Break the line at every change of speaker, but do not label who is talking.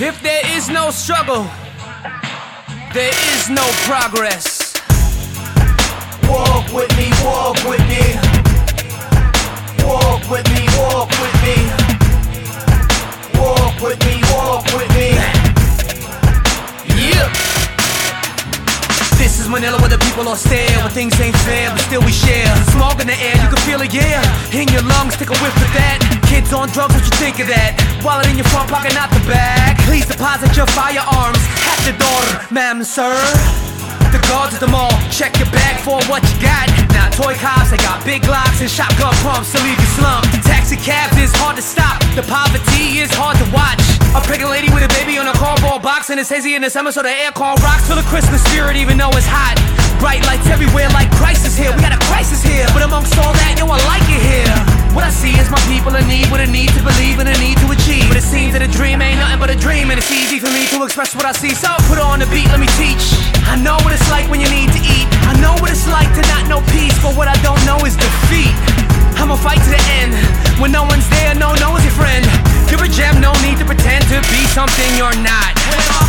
If there is no struggle, there is no progress. Walk is Manila where the people are stare Where things ain't fair, but still we share Smog in the air, you can feel it, yeah In your lungs, take a whiff of that Kids on drugs, what you think of that? Wallet in your front pocket, not the back Please deposit your firearms at the door, ma'am, sir the guards at the mall, check your bag for what you got. Now toy cops, they got big locks and shotgun pumps to leave you slumped. Taxi cabs is hard to stop, the poverty is hard to watch. A pregnant lady with a baby on a cardboard box, and it's hazy in the summer, so the aircon rocks. Feel the Christmas spirit, even though it's hot. Bright lights everywhere, like crisis here. We got a crisis here, but amongst all that, yo, I like it here. What I see is my people in need, with a need to believe and a need to achieve. But it seems that a dream ain't nothing but a dream, and it's easy for me to express what I see. So put on the beat, let me teach. I know what it's like when you need to eat. I know what it's like to not know peace, but what I don't know is defeat. I'ma fight to the end. When no one's there, no, no one's your friend gem, no need to pretend to be something you're not.